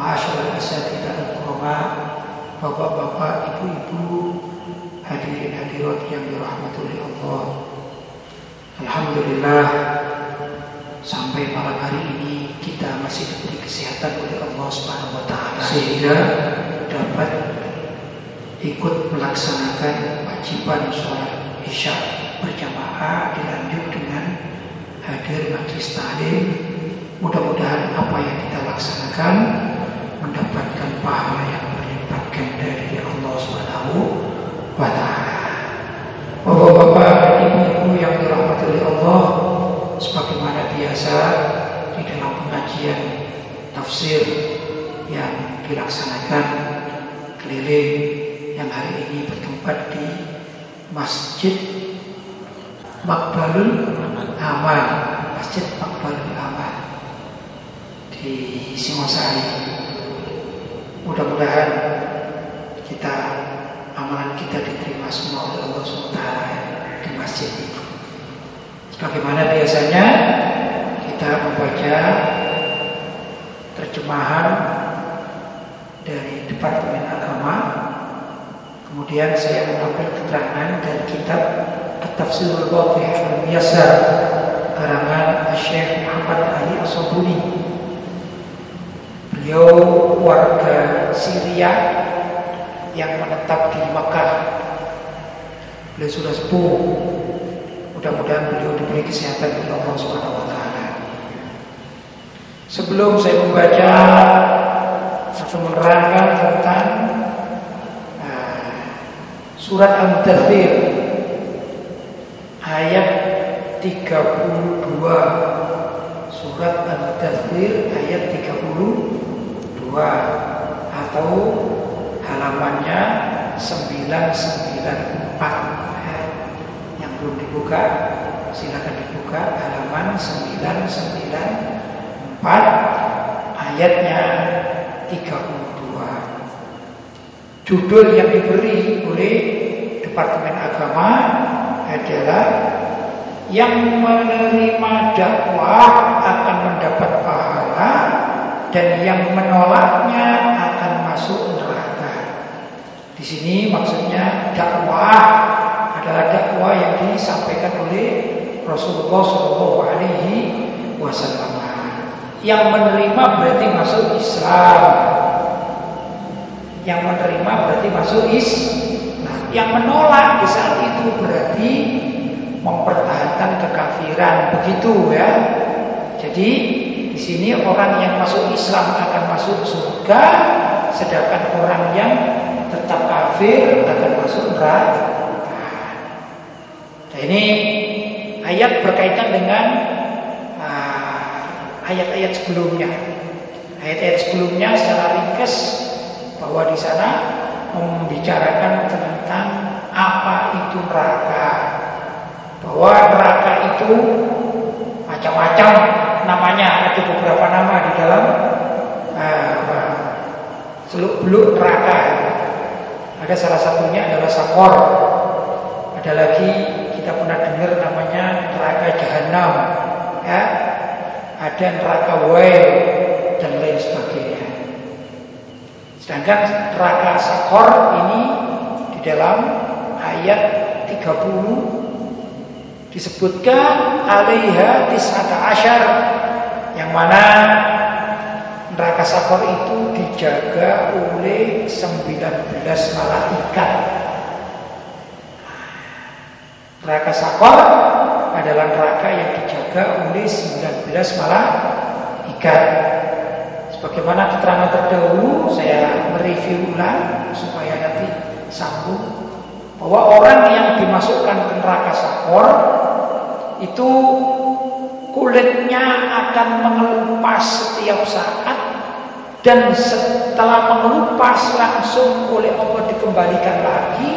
Ma'asyaratul asatidah al-kurama Bapak-bapak, ibu-ibu Hadirin hadirat yang dirahmati oleh Allah Alhamdulillah Sampai malam hari ini kita masih diberi kesehatan oleh Allah Subhanahu taala sehingga dapat ikut melaksanakan wajiban sholat Isya berjamaah dilanjut dengan hadir majlis taklim. Mudah-mudahan apa yang kita laksanakan mendapatkan pahala yang berlipat dari Allah Subhanahu wa taala. Bapak-bapak ibu-ibu yang dirahmati oleh Allah, sebagaimana biasa di dalam pengajian tafsir yang dilaksanakan keliling yang hari ini bertempat di Masjid Makbalul Amal, Masjid Makbalul Amal di Singosari. Mudah-mudahan kita amalan kita diterima semua oleh Allah SWT di masjid itu. Bagaimana biasanya kita membaca terjemahan dari Departemen Agama. Kemudian saya mengambil keterangan dari kitab At-Tafsirul Wadih Al-Miyasar karangan Syekh Muhammad Ali Asobuni. Beliau warga Syria yang menetap di Mekah. Beliau sudah sepuh. Mudah-mudahan beliau diberi kesehatan oleh Allah Subhanahu wa taala. Sebelum saya membaca atau menerangkan tentang uh, surat Al-Mudaththir ayat 32 surat Al-Mudaththir ayat 32 atau halamannya 994 yang belum dibuka silakan dibuka halaman 994 ayatnya 32 judul yang diberi oleh Departemen Agama adalah yang menerima dakwah akan mendapat dan yang menolaknya akan masuk neraka. Di sini maksudnya dakwah adalah dakwah yang disampaikan oleh Rasulullah Shallallahu Alaihi Wasallam. Yang menerima berarti masuk Islam. Yang menerima berarti masuk Islam. Nah, yang menolak di saat itu berarti mempertahankan kekafiran, begitu ya. Jadi di sini orang yang masuk Islam akan masuk surga, sedangkan orang yang tetap kafir akan masuk neraka. Nah, ini ayat berkaitan dengan ayat-ayat uh, sebelumnya. Ayat-ayat sebelumnya secara ringkas bahwa di sana membicarakan tentang apa itu neraka. Bahwa neraka itu macam-macam namanya, ada beberapa nama di dalam uh, seluk-beluk neraka. Ada salah satunya adalah sakor. Ada lagi kita pernah dengar namanya neraka jahanam. Ya. Ada neraka wail dan lain sebagainya. Sedangkan neraka sakor ini di dalam ayat 30 disebutkan alaiha tis'ata asyar yang mana neraka sakor itu dijaga oleh 19 malaikat. Neraka sakor adalah neraka yang dijaga oleh 19 malaikat. Sebagaimana keterangan terdahulu saya mereview ulang supaya nanti sambung bahwa orang yang dimasukkan ke neraka sakor itu kulitnya akan mengelupas setiap saat dan setelah mengelupas langsung oleh Allah dikembalikan lagi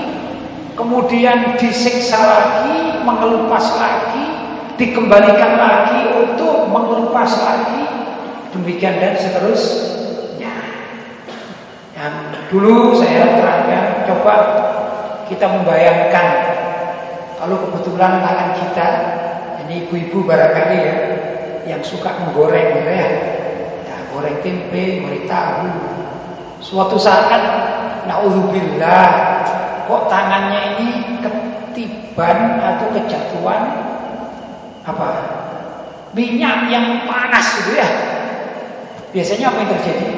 kemudian disiksa lagi mengelupas lagi dikembalikan lagi untuk mengelupas lagi. Demikian dan seterusnya. Yang dulu saya terangkan coba kita membayangkan kalau kebetulan tangan kita ini ibu-ibu barangkali ya yang suka menggoreng gitu ya goreng tempe, goreng tahu. Suatu saat naudzubillah kok tangannya ini ketiban atau kejatuhan apa? Minyak yang panas gitu ya. Biasanya apa yang terjadi?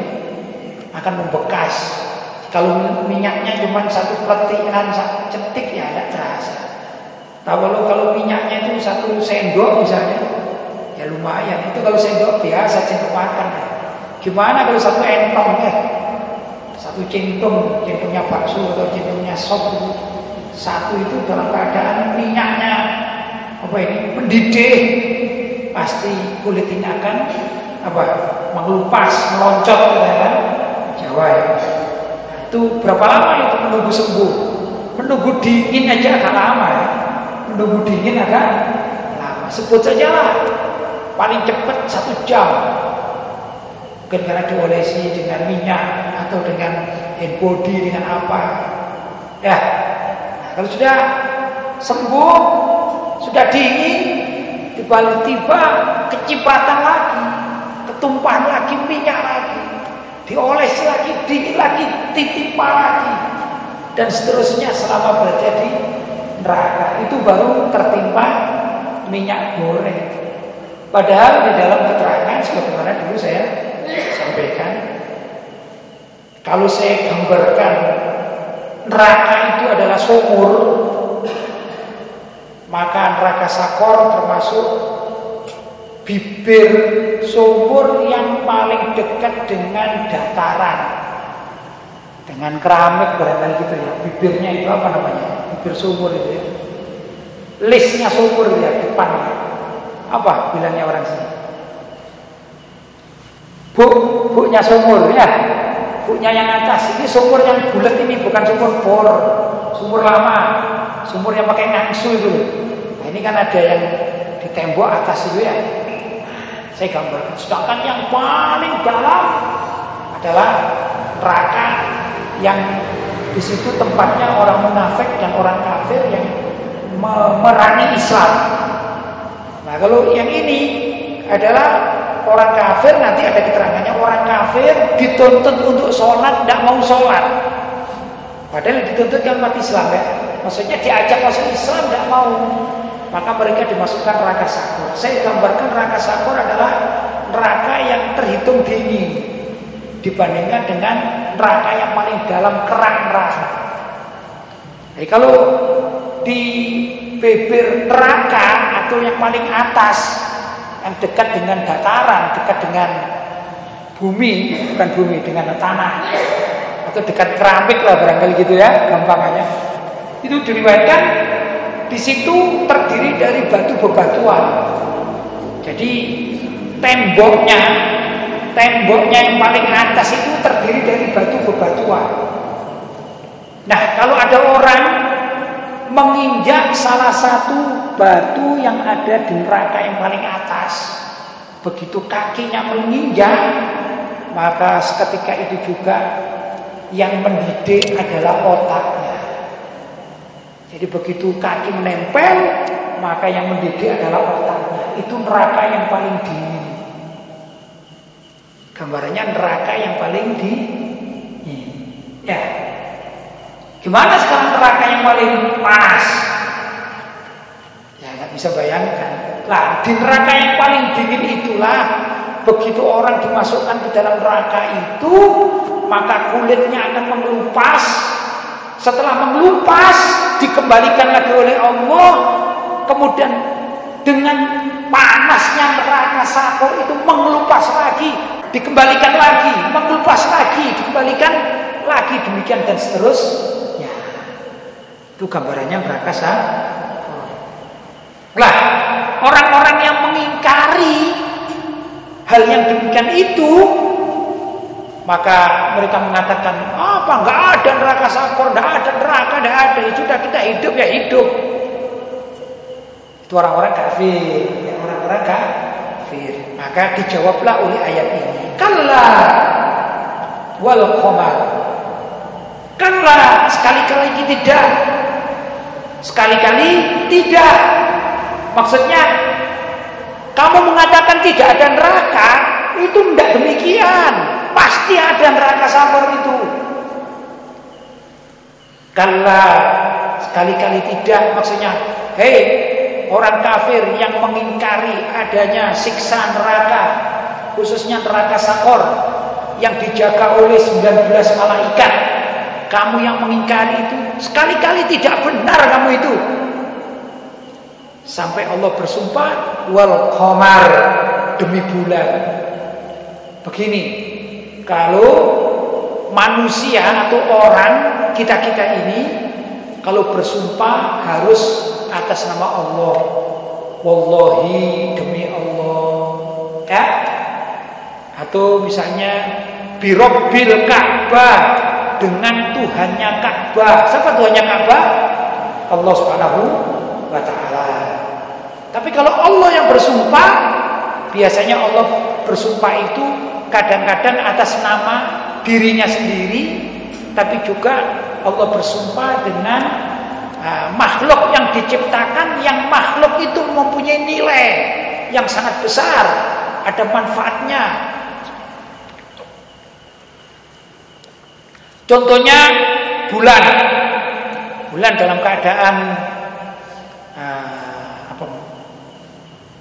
Akan membekas. Kalau minyaknya cuma satu satu cetik ya tidak terasa. Tahu kalau minyaknya itu satu sendok misalnya, ya lumayan. Itu kalau sendok biasa sendok makan. Ya. Gimana kalau satu entong ya? Satu centung, centungnya bakso atau centungnya sop. Satu itu dalam keadaan minyaknya apa ini mendidih, pasti kulit ini akan apa mengelupas, meloncot ya kan? Jawa ya. Itu berapa lama itu menunggu sembuh? Menunggu dingin aja agak lama ya. Menunggu dingin agak lama. Sebut saja lah paling cepat satu jam Mungkin karena diolesi dengan minyak atau dengan body dengan apa. Ya. Nah, kalau sudah sembuh, sudah dingin, tiba-tiba kecipratan lagi, ketumpahan lagi minyak lagi, diolesi lagi, dingin lagi, titipan lagi, dan seterusnya selama berada di neraka itu baru tertimpa minyak goreng. Padahal di dalam keterangan sebagaimana dulu saya sampaikan kalau saya gambarkan neraka itu adalah sumur maka neraka sakor termasuk bibir sumur yang paling dekat dengan dataran. Dengan keramik barangkali gitu ya. Bibirnya itu apa namanya sumur itu ya listnya sumur ya depannya apa bilangnya orang sini Bu, buknya sumur ya. Buknya yang atas. Ini sumur yang bulat ini bukan sumur bor. Sumur lama. Sumur yang pakai ngangsu itu. Nah, ini kan ada yang di tembok atas itu ya. Saya gambarkan. Sedangkan yang paling dalam adalah neraka yang di situ tempatnya orang munafik dan orang kafir yang memerangi Islam. Nah, kalau yang ini adalah orang kafir nanti ada keterangannya. Orang kafir dituntut untuk sholat tidak mau sholat. Padahal dituntut kan umat Islam ya. Maksudnya diajak masuk Islam tidak mau. Maka mereka dimasukkan neraka sakur saya gambarkan neraka sakur adalah neraka yang terhitung dingin dibandingkan dengan neraka yang paling dalam kerang neraka jadi kalau di bibir neraka atau yang paling atas yang dekat dengan dataran, dekat dengan bumi, bukan bumi, dengan tanah atau dekat keramik lah barangkali gitu ya, gampangannya. Itu diriwayatkan di situ terdiri dari batu bebatuan. Jadi temboknya, temboknya yang paling atas itu terdiri dari batu bebatuan. Nah, kalau ada orang menginjak salah satu batu yang ada di neraka yang paling atas. Begitu kakinya menginjak, maka seketika itu juga yang mendidik adalah otaknya. Jadi begitu kaki menempel, maka yang mendidik adalah otaknya. Itu neraka yang paling dingin. Gambarannya neraka yang paling dingin. Ya, Gimana sekarang neraka yang paling panas? Ya nggak bisa bayangkan. Lah di neraka yang paling dingin itulah begitu orang dimasukkan ke dalam neraka itu maka kulitnya akan mengelupas. Setelah mengelupas dikembalikan lagi oleh Allah. Kemudian dengan panasnya neraka sakor itu mengelupas lagi, dikembalikan lagi, mengelupas lagi, dikembalikan lagi demikian dan seterusnya. Itu gambarannya neraka Lah, orang-orang yang mengingkari hal yang demikian itu Maka mereka mengatakan, apa nggak ada neraka sakor, nggak ada neraka, nggak ada. Ya sudah kita hidup ya hidup. Itu orang-orang kafir, ya, orang-orang kafir. Maka dijawablah oleh ayat ini. Kalla wal qamar. Kalla sekali-kali tidak. Sekali-kali tidak. Maksudnya kamu mengatakan tidak ada neraka, itu tidak demikian. Pasti ada neraka sabar itu. Kalau sekali-kali tidak maksudnya, hei orang kafir yang mengingkari adanya siksa neraka, khususnya neraka sakor yang dijaga oleh 19 malaikat. Kamu yang mengingkari itu sekali-kali tidak benar kamu itu. Sampai Allah bersumpah wal qamar demi bulan. Begini, kalau manusia atau orang kita-kita ini kalau bersumpah harus atas nama Allah. Wallahi demi Allah. Ya? Atau misalnya birabbil Ka'bah dengan Tuhannya Ka'bah. Siapa Tuhannya Ka'bah? Allah Subhanahu wa taala. Tapi kalau Allah yang bersumpah, biasanya Allah bersumpah itu kadang-kadang atas nama dirinya sendiri tapi juga Allah bersumpah dengan uh, makhluk yang diciptakan yang makhluk itu mempunyai nilai yang sangat besar ada manfaatnya contohnya bulan. Bulan dalam keadaan uh, apa?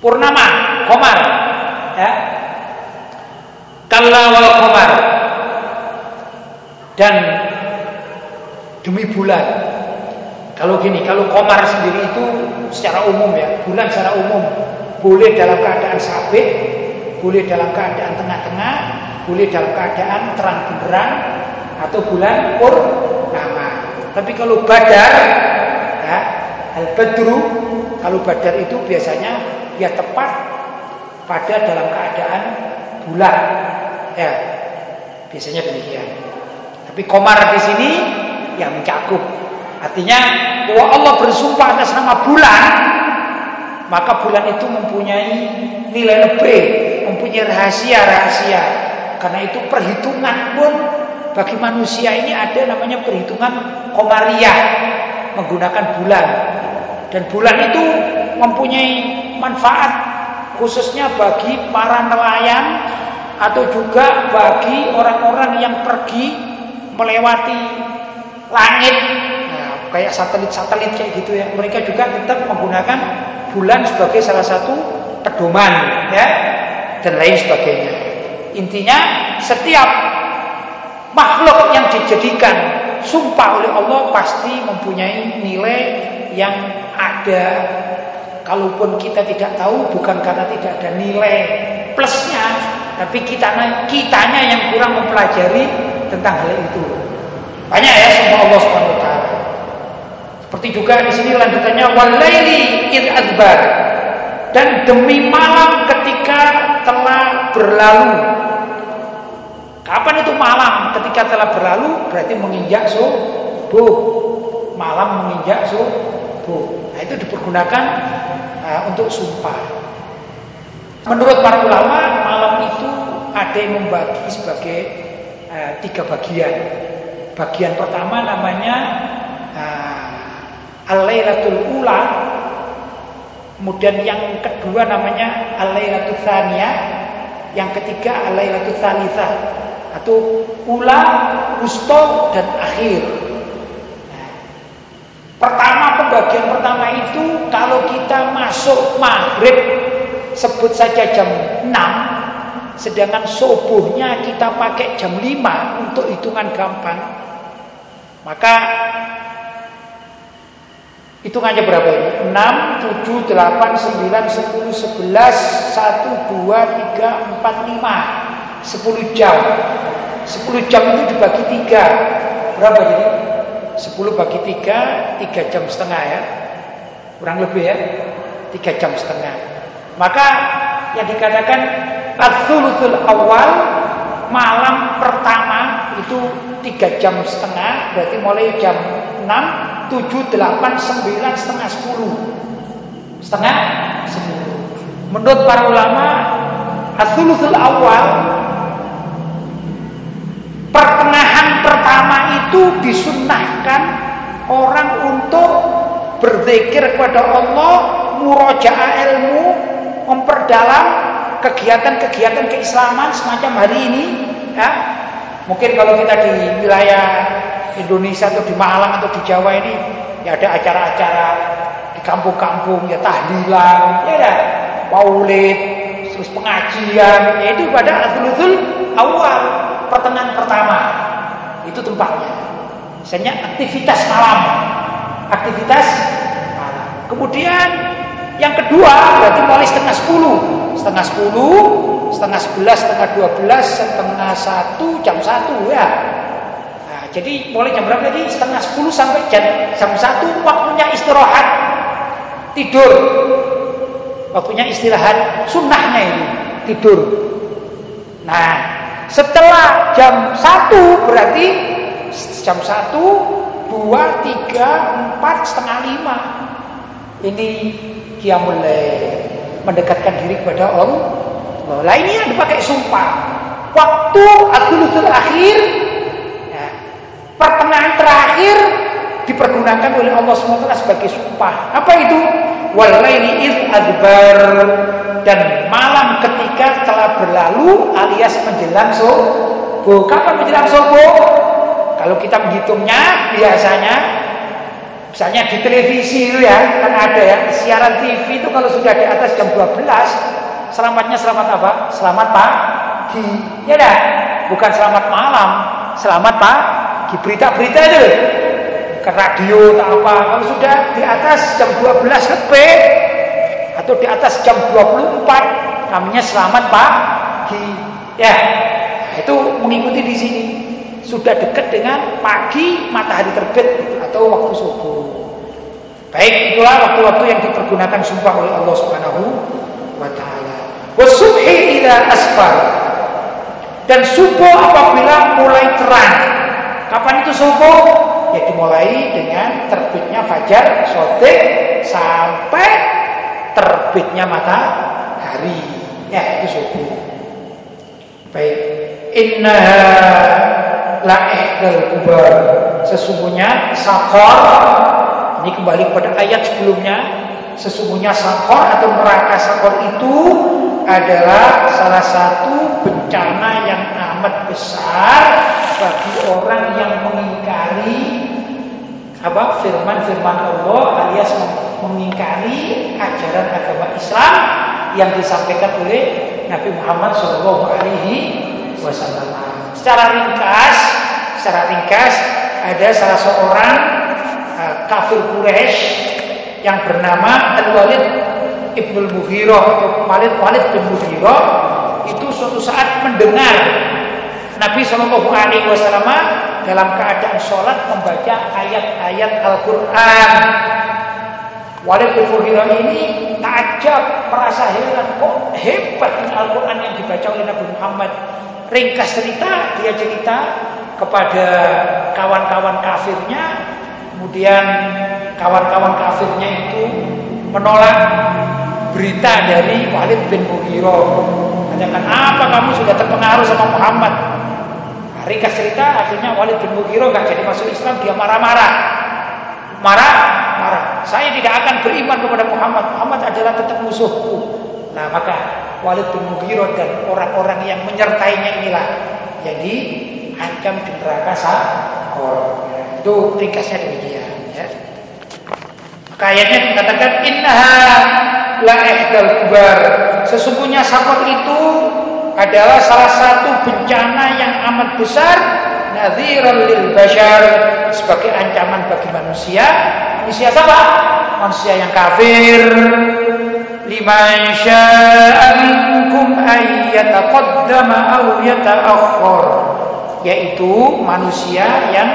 Purnama komar ya. Kalla wal qamar. Dan demi bulan. Kalau gini, kalau komar sendiri itu secara umum ya, bulan secara umum. Boleh dalam keadaan sabit, boleh dalam keadaan tengah-tengah, boleh dalam keadaan terang benderang atau bulan purnama. Tapi kalau badar, ya, al badru, kalau badar itu biasanya ya tepat pada dalam keadaan bulan. Ya, biasanya demikian. Tapi komar di sini yang mencakup. Artinya bahwa Allah bersumpah atas nama bulan, maka bulan itu mempunyai nilai lebih, mempunyai rahasia-rahasia. Karena itu perhitungan pun bagi manusia ini ada namanya perhitungan komariah menggunakan bulan. Dan bulan itu mempunyai manfaat khususnya bagi para nelayan atau juga bagi orang-orang yang pergi melewati langit. Nah, kayak satelit-satelit kayak gitu ya. Mereka juga tetap menggunakan bulan sebagai salah satu pedoman ya dan lain sebagainya. Intinya setiap makhluk yang dijadikan sumpah oleh Allah pasti mempunyai nilai yang ada kalaupun kita tidak tahu bukan karena tidak ada nilai plusnya tapi kita kitanya yang kurang mempelajari tentang hal itu. Banyak ya semua Allah Subhanahu wa taala. Seperti juga di sini lanjutannya walaili id adbar dan demi malam ketika telah berlalu. Kapan itu malam? Ketika telah berlalu berarti menginjak subuh. Malam menginjak subuh. Nah, itu dipergunakan uh, untuk sumpah. Menurut para ulama, malam itu ada yang membagi sebagai uh, tiga bagian. Bagian pertama namanya uh, Al-Lailatul Ula. Kemudian yang kedua namanya Al-Lailatul Tsaniyah. Yang ketiga Al-Lailatul Tsalitsah atau ula, usto dan akhir. Pertama pembagian pertama itu kalau kita masuk maghrib sebut saja jam 6 sedangkan subuhnya kita pakai jam 5 untuk hitungan gampang maka hitungannya berapa ini? 6, 7, 8, 9, 10, 11 1, 2, 3, 4, 5 10 jam. 10 jam itu dibagi 3 berapa jadi? 10 bagi 3 3 jam setengah ya. Kurang lebih ya. 3 jam setengah. Maka yang dikatakan ats awal malam pertama itu tiga jam setengah berarti mulai jam 6, 7, 8, 9, setengah 10 setengah 10 menurut para ulama asulusul awal pertama itu disunnahkan orang untuk berzikir kepada Allah murojaah ilmu memperdalam kegiatan-kegiatan keislaman semacam hari ini ya. Mungkin kalau kita di wilayah Indonesia atau di Malang atau di Jawa ini ya ada acara-acara di kampung-kampung ya tahlilan ya ada maulid terus pengajian ya itu pada azul awal pertengahan pertama itu tempatnya misalnya aktivitas malam aktivitas malam kemudian yang kedua berarti mulai setengah sepuluh setengah sepuluh, setengah sebelas, setengah dua belas, setengah satu, jam satu ya. Nah, jadi mulai jam berapa tadi? Setengah sepuluh sampai jam jam satu waktunya istirahat tidur. Waktunya istirahat sunnahnya ini tidur. Nah, setelah jam satu berarti jam satu, dua, tiga, empat, setengah lima. Ini mulai mendekatkan diri kepada Allah. Lah ini yang dipakai sumpah. Waktu agulutul akhir, ya, pertengahan terakhir dipergunakan oleh Allah SWT sebagai sumpah. Apa itu? Walaini iz adbar dan malam ketika telah berlalu alias menjelang subuh. Kapan menjelang subuh? Kalau kita menghitungnya biasanya Misalnya di televisi itu ya, kan ada ya, siaran TV itu kalau sudah di atas jam 12, selamatnya selamat apa? Selamat pagi. Ya dah, bukan selamat malam, selamat pagi. Berita-berita itu ke radio tak apa. Kalau sudah di atas jam 12 lebih atau di atas jam 24 namanya selamat pagi. Ya, itu mengikuti di sini sudah dekat dengan pagi matahari terbit atau waktu subuh. Baik, itulah waktu-waktu yang dipergunakan sumpah oleh Allah Subhanahu wa taala. Wasubhi ila asfar. Dan subuh apabila mulai terang. Kapan itu subuh? Ya dimulai dengan terbitnya fajar sotik sampai terbitnya matahari. Ya, itu subuh. Baik. Inna la'ihkal kubar sesungguhnya sakor ini kembali kepada ayat sebelumnya sesungguhnya sakor atau neraka sakor itu adalah salah satu bencana yang amat besar bagi orang yang mengingkari apa firman-firman Allah alias mengingkari ajaran agama Islam yang disampaikan oleh Nabi Muhammad SAW. Secara ringkas, secara ringkas ada salah seorang uh, kafir Quraisy yang bernama Al-Walid Ibnu Mughirah atau Walid Walid bin Mughirah itu suatu saat mendengar Nabi Shallallahu Alaihi Wasallam dalam keadaan sholat membaca ayat-ayat Al-Quran. Walid bin Mughirah ini takjub merasa heran kok hebat Al-Quran yang dibaca oleh Nabi Muhammad. Ringkas cerita dia cerita kepada kawan-kawan kafirnya. Kemudian kawan-kawan kafirnya itu menolak berita dari Walid bin Mughirah. Katakan apa kamu sudah terpengaruh sama Muhammad ringkas cerita akhirnya Walid bin Mughirah gak jadi masuk Islam dia marah-marah marah marah saya tidak akan beriman kepada Muhammad Muhammad adalah tetap musuhku nah maka Walid bin Mughirah dan orang-orang yang menyertainya inilah jadi ancam di neraka sakor. Itu ringkasnya demikian ya. Kayaknya dikatakan innaha la kubar. Sesungguhnya sakor itu adalah salah satu bencana yang amat besar nadhiran lil bashar sebagai ancaman bagi manusia. Manusia apa? Manusia yang kafir, liman syaa minkum ay yataqaddama aw yaitu manusia yang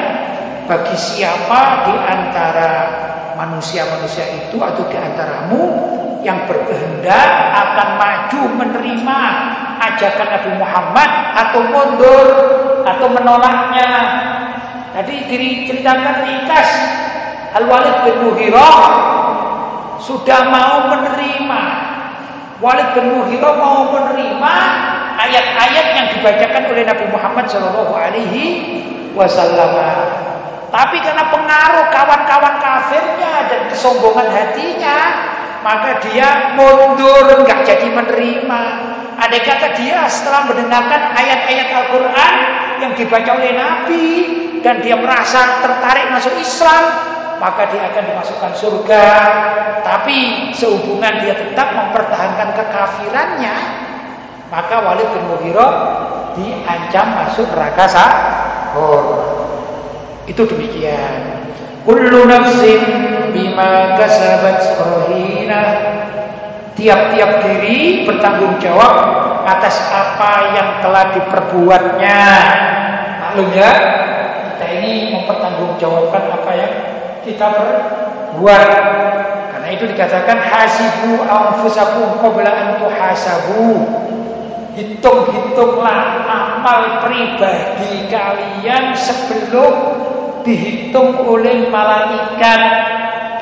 bagi siapa di antara manusia-manusia itu atau di antaramu yang berkehendak akan maju menerima ajakan Nabi Muhammad atau mundur atau menolaknya. Tadi diceritakan ringkas Al-Walid bin Mughirah sudah mau menerima. Walid bin Mughirah mau menerima ayat-ayat yang dibacakan oleh Nabi Muhammad Shallallahu Alaihi Wasallam. Tapi karena pengaruh kawan-kawan kafirnya dan kesombongan hatinya, maka dia mundur, nggak jadi menerima. Ada kata dia setelah mendengarkan ayat-ayat Al-Quran yang dibaca oleh Nabi dan dia merasa tertarik masuk Islam, maka dia akan dimasukkan surga. Tapi sehubungan dia tetap mempertahankan kekafirannya, maka Walid bin Mughirah diancam masuk neraka sahur. Itu demikian. Kullu nafsin bima kasabat rahina. Tiap-tiap diri bertanggung jawab atas apa yang telah diperbuatnya. Maklum ya, kita ini mempertanggungjawabkan apa yang kita perbuat. Karena itu dikatakan hasibu anfusakum qabla an tuhasabu hitung-hitunglah amal pribadi kalian sebelum dihitung oleh malaikat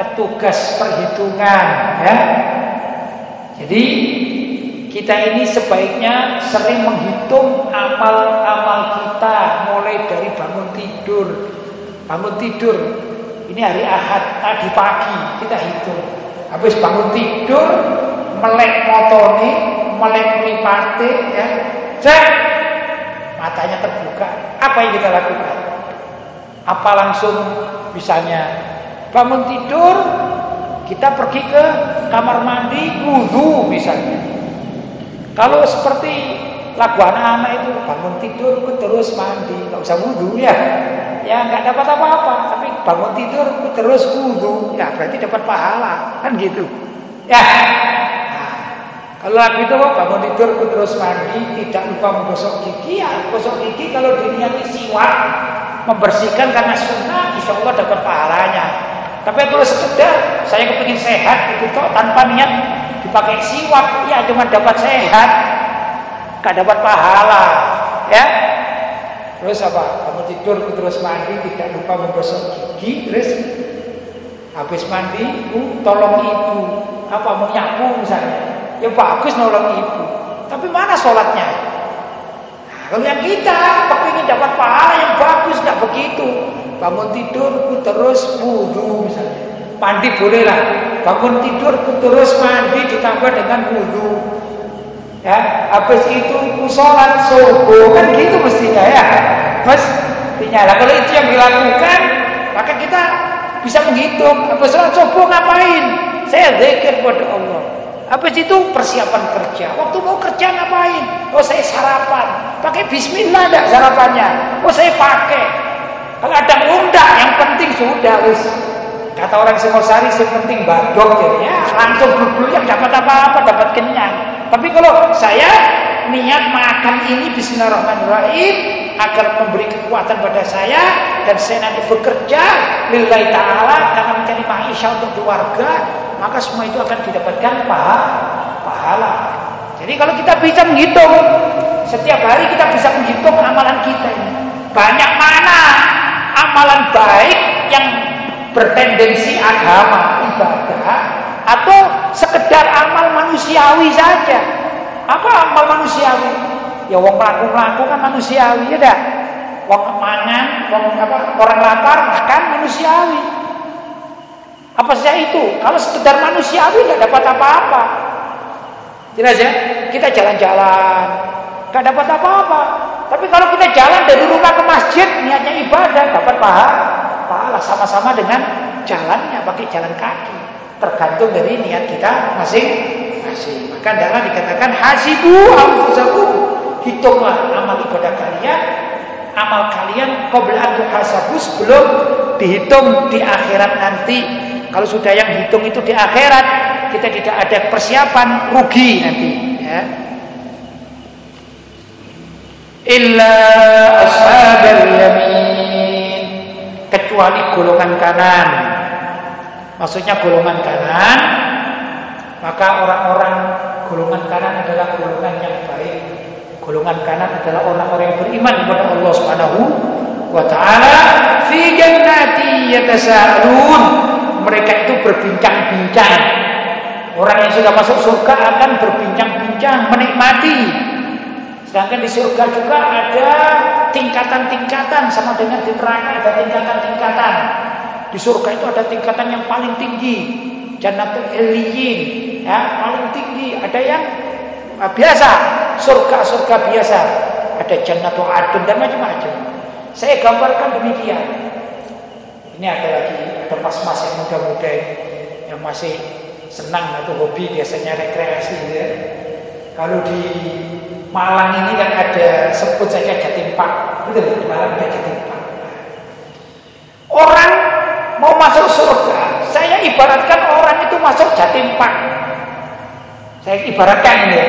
petugas perhitungan ya. Jadi kita ini sebaiknya sering menghitung amal-amal kita mulai dari bangun tidur. Bangun tidur ini hari Ahad tadi pagi kita hitung. Habis bangun tidur melek motone, melek mripate ya. Cek matanya terbuka. Apa yang kita lakukan? Apa langsung misalnya bangun tidur kita pergi ke kamar mandi wudhu misalnya. Kalau seperti lagu anak-anak itu bangun tidur terus mandi, nggak usah wudhu ya. Ya nggak dapat apa-apa, tapi bangun tidur terus wudhu, ya berarti dapat pahala kan gitu. Ya. Nah, kalau lagu itu bangun tidur terus mandi, tidak lupa menggosok gigi, ya gosok gigi kalau diniati siwak membersihkan karena sunnah, insya Allah dapat pahalanya. Tapi kalau sekedar saya kepingin sehat itu kok tanpa niat dipakai siwak, ya cuma dapat sehat, gak dapat pahala, ya. Terus apa? Kamu tidur terus mandi, tidak lupa menggosok gigi, terus habis mandi, uh, tolong ibu, apa mau nyapu misalnya, ya bagus nolong ibu. Tapi mana sholatnya? Nah, kalau yang kita kepingin dapat pahala yang bagus, nggak begitu. Bangun tidur, terus wudhu misalnya. Mandi boleh lah. Bangun tidur, terus mandi ditambah dengan wudhu. Ya, habis itu ibu sholat subuh kan gitu mestinya ya, mas. Lah kalau itu yang dilakukan, maka kita bisa menghitung. Habis sholat subuh ngapain? Saya zikir kepada Allah. Habis itu persiapan kerja. Waktu mau kerja ngapain? Oh saya sarapan. Pakai Bismillah enggak sarapannya? Oh saya pakai. Ada undak yang penting sudah wis. Kata orang Singosari yang penting badok ya. Langsung bulu yang dapat apa-apa, dapat kenyang. Tapi kalau saya niat makan ini Bismillahirrahmanirrahim agar memberi kekuatan pada saya dan saya nanti bekerja lillahi taala karena mencari maisha untuk keluarga, maka semua itu akan didapatkan pahala. Jadi kalau kita bisa menghitung setiap hari kita bisa menghitung amalan kita ini. Banyak mana amalan baik yang bertendensi agama, ibadah atau sekedar amal manusiawi saja. Apa amal manusiawi? Ya wong melaku-melaku kan manusiawi ya dah. Wong mangan, wong apa orang lapar makan manusiawi. Apa saja itu? Kalau sekedar manusiawi tidak dapat apa-apa. Jelas ya? Kita jalan-jalan, nggak dapat apa-apa. Tapi kalau kita jalan dari rumah ke masjid, niatnya ibadah, dapat pahala. Pahala sama-sama dengan jalannya, pakai jalan kaki. Tergantung dari niat kita masing-masing. Maka dalam dikatakan hasibu anfusakum. Hitunglah amal ibadah kalian, amal kalian qabla hasabu sebelum dihitung di akhirat nanti. Kalau sudah yang hitung itu di akhirat, kita tidak ada persiapan rugi nanti, ya. Illa ashabal yamin kecuali golongan kanan. Maksudnya golongan kanan maka orang-orang golongan kanan adalah golongan yang baik. Golongan kanan adalah orang-orang yang beriman kepada Allah Subhanahu wa taala fi jannati yatasaalun. Mereka itu berbincang-bincang. Orang yang sudah masuk surga akan berbincang-bincang, menikmati. Sedangkan di surga juga ada tingkatan-tingkatan sama dengan di neraka ada tingkatan-tingkatan. Di surga itu ada tingkatan yang paling tinggi, Jannatul Iliyin, ya, paling tinggi. Ada yang uh, biasa, surga-surga biasa. Ada Jannatul Adun dan macam-macam. Saya gambarkan demikian. Ini ada lagi ada mas-mas yang muda-muda yang masih senang atau hobi biasanya rekreasi ya. Kalau di Malang ini kan ada sebut saja Jatim Pak, betul di Malang ada. Orang mau masuk surga, saya ibaratkan orang itu masuk Jatim Pak. Saya ibaratkan ini ya.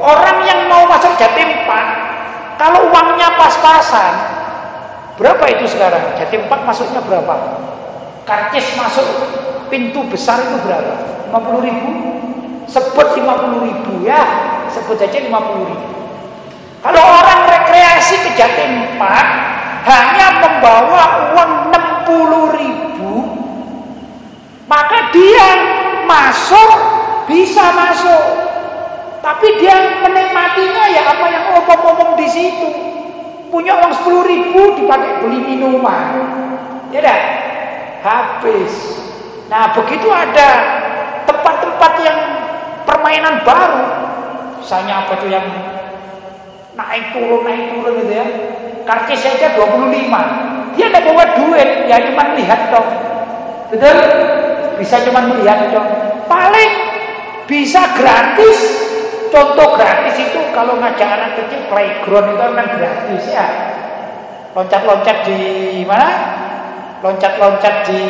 Orang yang mau masuk Jatim Pak, kalau uangnya pas-pasan, berapa itu sekarang? Jatim Pak masuknya berapa? Karcis masuk pintu besar itu berapa? 50 ribu? Sebut 50 ribu ya, sebut aja 50 ribu. Kalau orang rekreasi ke Jatim Park hanya membawa uang 60 ribu, maka dia masuk bisa masuk. Tapi dia menikmatinya ya apa yang omong-omong di situ. Punya uang 10 ribu dipakai beli minuman. Ya dah, habis. Nah begitu ada tempat-tempat yang permainan baru. Misalnya apa tuh yang naik turun naik turun gitu ya. Karcis saja 25. Dia tidak bawa duit, ya cuma lihat dong. Betul? Bisa cuma melihat dong. Paling bisa gratis. Contoh gratis itu kalau ngajak anak kecil playground itu kan gratis ya. Loncat-loncat di mana? Loncat-loncat di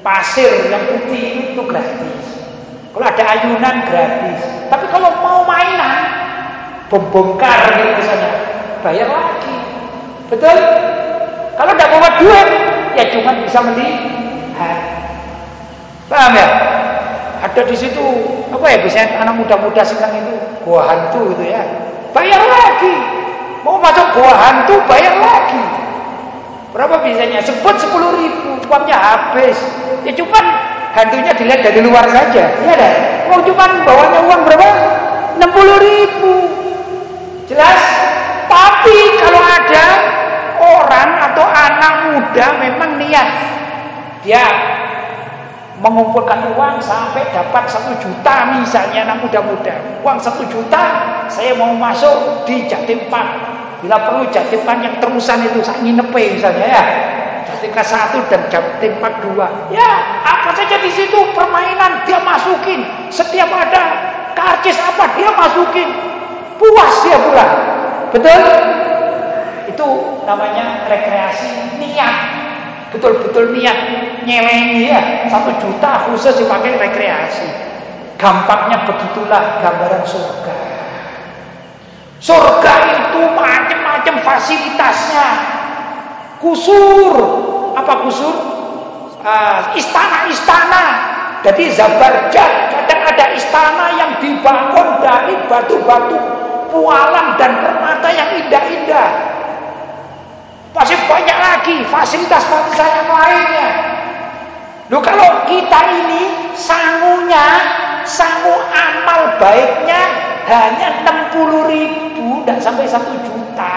pasir yang putih itu gratis. Kalau ada ayunan gratis. Tapi kalau mau mainan, bom-bongkar gitu misalnya, bayar lagi. Betul? Kalau tidak bawa duit, ya cuma bisa melihat. Paham ya? Ada di situ apa ya biasanya anak muda-muda sekarang itu gua hantu gitu ya. Bayar lagi. Mau masuk gua hantu bayar lagi. Berapa biasanya? Sebut sepuluh ribu, uangnya habis. Ya cuma hantunya dilihat dari luar saja. Iya dah. Mau cuma bawanya uang berapa? 60 ribu. Jelas? Tapi kalau ada orang atau anak muda memang niat dia mengumpulkan uang sampai dapat satu juta misalnya anak muda-muda uang satu juta saya mau masuk di Jatim Park bila perlu Jatim Park yang terusan itu saya nginepe misalnya ya Jatim satu dan Jatim Park dua. Ya apa saja di situ permainan dia masukin. Setiap ada karcis apa dia masukin. Puas dia pulang betul? Itu namanya rekreasi niat. Betul-betul niat. Nyelengi ya. Satu juta khusus dipakai rekreasi. Gampangnya begitulah gambaran surga. Surga itu macam-macam fasilitasnya kusur apa kusur ah, istana-istana uh, jadi Zabarjat kadang ada istana yang dibangun dari batu-batu pualam dan permata yang indah-indah masih banyak lagi fasilitas-fasilitas yang lainnya. Loh kalau kita ini sangunya, sangu amal baiknya hanya 60 ribu, tidak sampai 1 juta.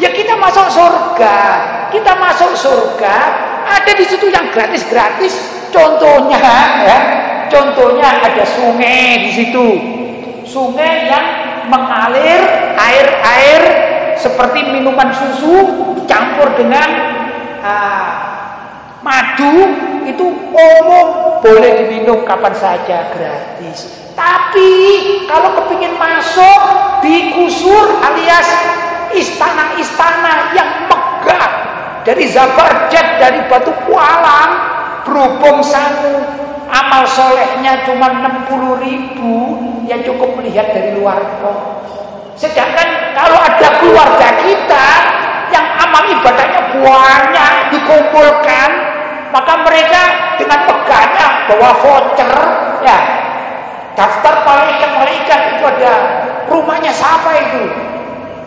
Ya kita masuk surga, kita masuk surga, ada di situ yang gratis-gratis. Contohnya ya, contohnya ada sungai di situ. Sungai yang mengalir air-air seperti minuman susu dicampur dengan uh, madu itu umum boleh diminum kapan saja gratis. Tapi kalau kepingin masuk di kusur alias istana-istana yang megah. Dari Zabarjat dari batu kualang berhubung sangu amal solehnya cuma 60 ribu yang cukup melihat dari luar kok. Sedangkan kalau ada keluarga kita yang amal ibadahnya banyak dikumpulkan, maka mereka dengan megahnya bawa voucher, ya. Daftar malaikat-malaikat itu ada rumahnya siapa itu?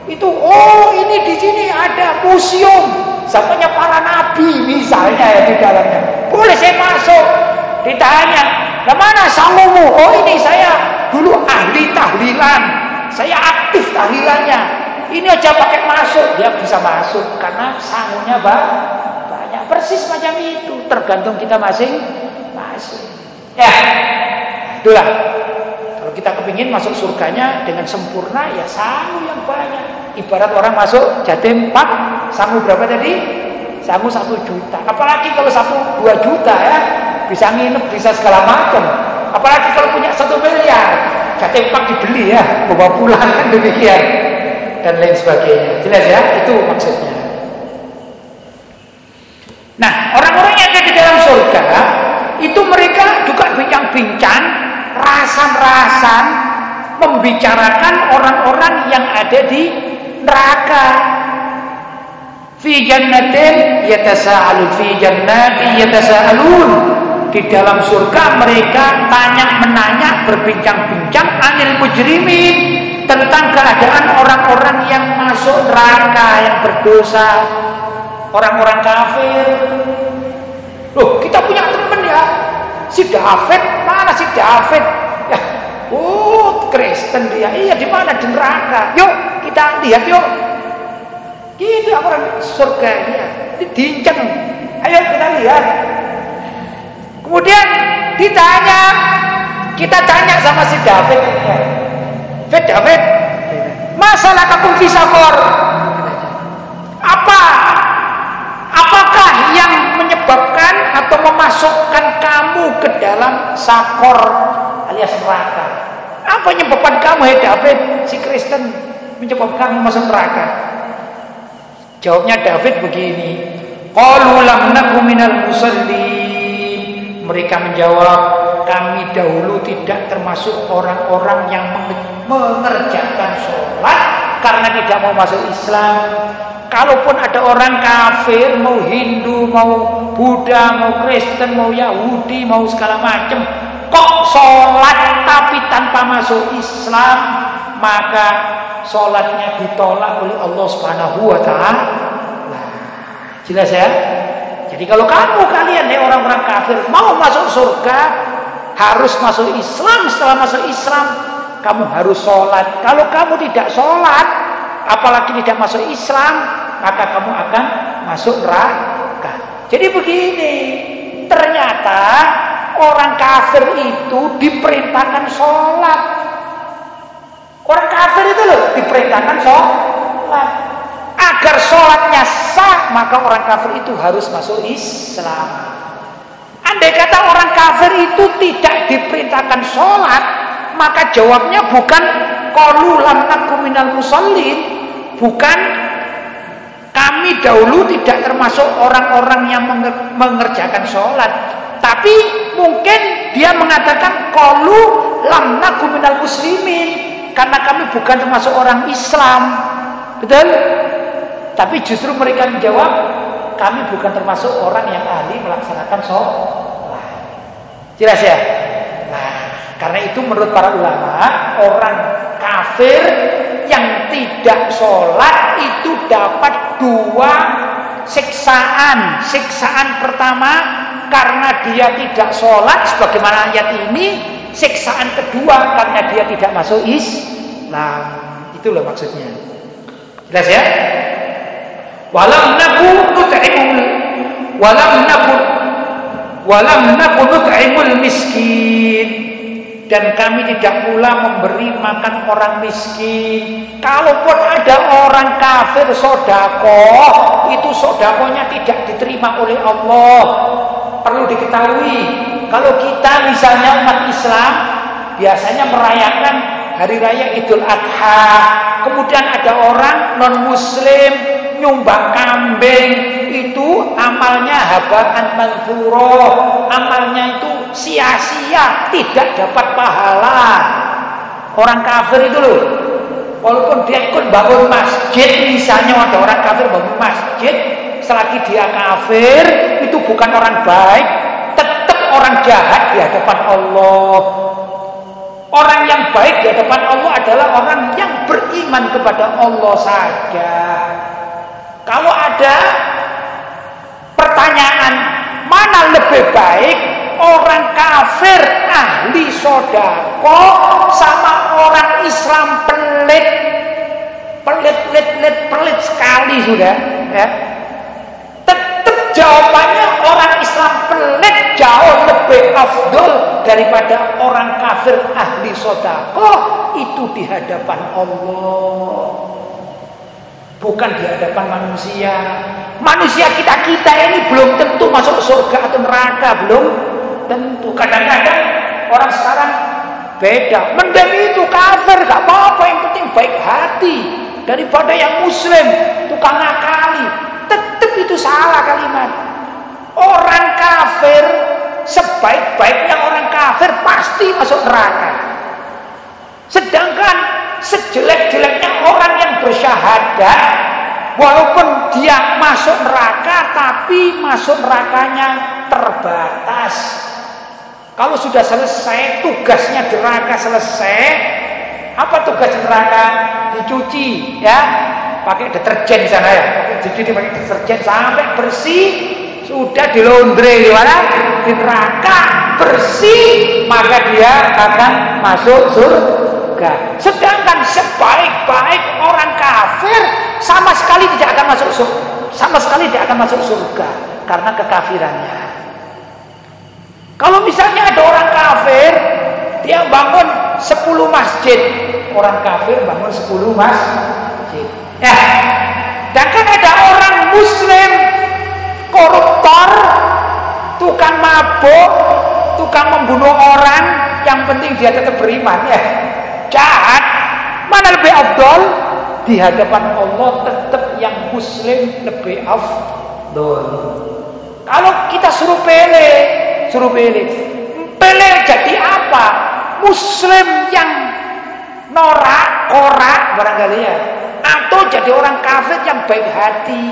Itu oh ini di sini ada museum zamannya para nabi misalnya ya di dalamnya. Boleh saya masuk? Ditanya, "Lah mana sangumu?" "Oh ini saya dulu ahli tahlilan. Saya aktif tahlilannya. Ini aja pakai masuk." Dia bisa masuk karena sangunya banyak. Persis macam itu, tergantung kita masing-masing. Ya. Itulah. Kalau kita kepingin masuk surganya dengan sempurna ya sangu yang banyak. Ibarat orang masuk jatim pak, sangu berapa tadi? Sangu satu juta. Apalagi kalau satu dua juta ya, bisa nginep, bisa segala macam. Apalagi kalau punya satu miliar, jatim pak dibeli ya, bawa pulang kan demikian dan lain sebagainya. Jelas ya, itu maksudnya. Nah, orang-orang yang ada di dalam surga itu mereka juga bincang-bincang rasan-rasan membicarakan orang-orang yang ada di neraka. Fi jannatin yatasaalu fi jannati yatasaalun. Di dalam surga mereka tanya menanya berbincang-bincang anil mujrimin tentang keadaan orang-orang yang masuk neraka yang berdosa, orang-orang kafir. Loh, kita punya teman ya, Si David, mana si David? Oh Kristen dia. Iya di mana di neraka. Yuk kita lihat yuk. Gitu orang surga dia. Ayo kita lihat. Kemudian ditanya, kita tanya sama si David. David, David, masalah kamu bisa kor? Apa? Apakah yang menyebabkan atau memasukkan kamu ke dalam sakor alias neraka. Apa menyebabkan kamu hai David si Kristen menyebabkan kamu masuk neraka? Jawabnya David begini, Qalu naku minal. Mereka menjawab, kami dahulu tidak termasuk orang-orang yang mengerjakan sholat karena tidak mau masuk Islam. Kalaupun ada orang kafir, mau Hindu, mau Buddha, mau Kristen, mau Yahudi, mau segala macam, kok sholat tapi tanpa masuk Islam, maka sholatnya ditolak oleh Allah Subhanahu Wa Taala. Jelas ya. Jadi kalau kamu kalian nih orang-orang kafir mau masuk surga, harus masuk Islam. Setelah masuk Islam, kamu harus sholat. Kalau kamu tidak sholat, apalagi tidak masuk Islam, maka kamu akan masuk neraka. Jadi begini, ternyata orang kafir itu diperintahkan sholat. Orang kafir itu loh diperintahkan sholat. Agar sholatnya sah, maka orang kafir itu harus masuk Islam. Andai kata orang kafir itu tidak diperintahkan sholat, maka jawabnya bukan qalu lam minal musallin, bukan kami dahulu tidak termasuk orang-orang yang mengerjakan sholat, tapi mungkin dia mengatakan qalu lam minal muslimin karena kami bukan termasuk orang Islam. Betul? Tapi justru mereka menjawab kami bukan termasuk orang yang ahli melaksanakan sholat. Jelas ya? Karena itu menurut para ulama orang kafir yang tidak sholat itu dapat dua siksaan. Siksaan pertama karena dia tidak sholat sebagaimana ayat ini. Siksaan kedua karena dia tidak masuk Islam. Itulah maksudnya. Jelas ya? Walam naku nut'imul walam naku walam naku nut'imul miskin dan kami tidak pula memberi makan orang miskin. Kalaupun ada orang kafir sodako, itu sodakonya tidak diterima oleh Allah. Perlu diketahui, kalau kita misalnya umat Islam biasanya merayakan hari raya Idul Adha, kemudian ada orang non Muslim nyumbang kambing, itu amalnya habaan manfuro, amalnya itu sia-sia, tidak dapat pahala. Orang kafir itu loh, walaupun dia ikut bangun masjid, misalnya ada orang kafir bangun masjid, selagi dia kafir, itu bukan orang baik, tetap orang jahat di hadapan Allah. Orang yang baik di hadapan Allah adalah orang yang beriman kepada Allah saja. Kalau ada pertanyaan mana lebih baik orang kafir ahli sodako sama orang Islam pelit pelit pelit pelit pelit sekali sudah ya jawabannya orang Islam pelit jauh lebih afdol daripada orang kafir ahli sodako. Itu di hadapan Allah. Bukan di hadapan manusia. Manusia kita kita ini belum tentu masuk surga atau neraka belum tentu. Kadang-kadang orang sekarang beda. Mendem itu kafir gak apa-apa. Yang penting baik hati daripada yang muslim tukang ngakali tetap itu salah kalimat. Orang kafir sebaik-baiknya orang kafir pasti masuk neraka. Sedangkan sejelek-jeleknya orang yang bersyahadat walaupun dia masuk neraka tapi masuk nerakanya terbatas. Kalau sudah selesai tugasnya neraka selesai, apa tugas neraka? Dicuci, ya, pakai deterjen sana ya, pakai dicuci pakai deterjen sampai bersih, sudah di laundry di mana? Di neraka bersih, maka dia akan masuk surga. Sedangkan sebaik-baik orang kafir sama sekali tidak akan masuk surga, sama sekali tidak akan masuk surga karena kekafirannya. Kalau misalnya ada orang kafir, dia bangun 10 masjid. Orang kafir bangun 10 masjid. Ya. Dan ada orang muslim koruptor, tukang mabuk, tukang membunuh orang, yang penting dia tetap beriman ya. Jahat. Mana lebih afdol? Di hadapan Allah tetap yang muslim lebih afdol. Kalau kita suruh pilih suruh pilih. Pilih jadi apa? Muslim yang norak, korak barangkali ya. Atau jadi orang kafir yang baik hati.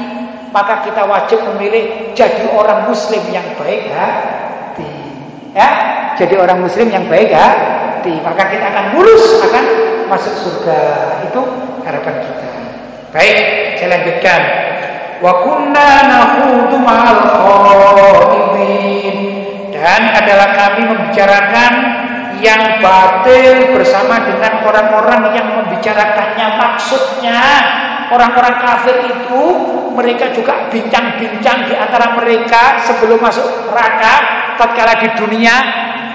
Maka kita wajib memilih jadi orang muslim yang baik hati. Ya, jadi orang muslim yang baik hati. Maka kita akan lulus, akan masuk surga. Itu harapan kita. Baik, saya lanjutkan. Wa kunna ma'al dan adalah kami membicarakan yang batil bersama dengan orang-orang yang membicarakannya maksudnya orang-orang kafir itu mereka juga bincang-bincang di antara mereka sebelum masuk neraka tatkala di dunia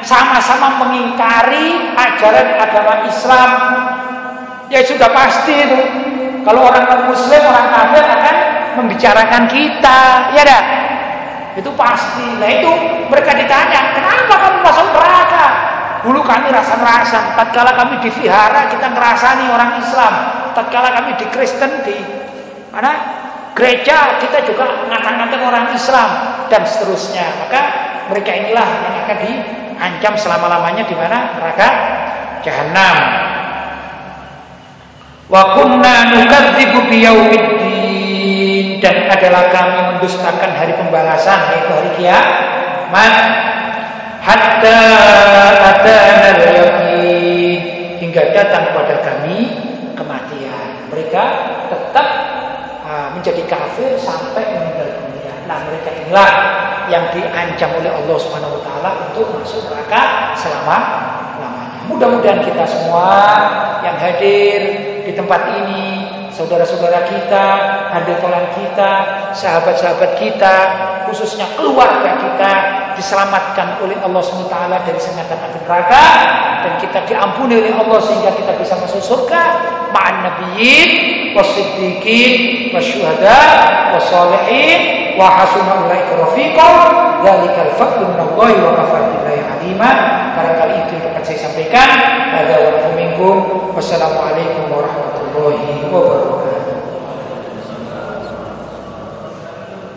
sama-sama mengingkari ajaran agama Islam ya sudah pasti itu kalau orang non muslim orang kafir akan membicarakan kita ya dah itu pasti. Nah itu mereka ditanya, kenapa kamu masuk neraka? Dulu kami rasa-rasa, tatkala kami di vihara kita ngerasani orang Islam, tatkala kami di Kristen di mana? Gereja kita juga ngata-ngata orang Islam dan seterusnya. Maka mereka inilah yang akan diancam selama-lamanya di mana? Neraka jahanam. Wa kunna nukadzibu biyaumiddin. Dan adalah kami mendustakan hari pembalasan yaitu hari kiamat hatta atana yakin hingga datang kepada kami kematian. Mereka tetap uh, menjadi kafir sampai meninggal dunia. Nah mereka inilah yang diancam oleh Allah Subhanahu wa taala untuk masuk neraka selama lamanya. Mudah-mudahan kita semua yang hadir di tempat ini saudara-saudara kita, tolan kita, sahabat-sahabat kita, khususnya keluarga kita diselamatkan oleh Allah SWT dari sengatan api neraka. Dan kita diampuni oleh Allah sehingga kita bisa masuk surga. Ma'an nabiyyin wasiddiqin wasyuhada wasolihin wa hasuna ulaika rafiqa dzalikal fadlu minallahi wa kafar billahi alima itu dapat saya sampaikan ada wa minkum wassalamualaikum warahmatullahi wabarakatuh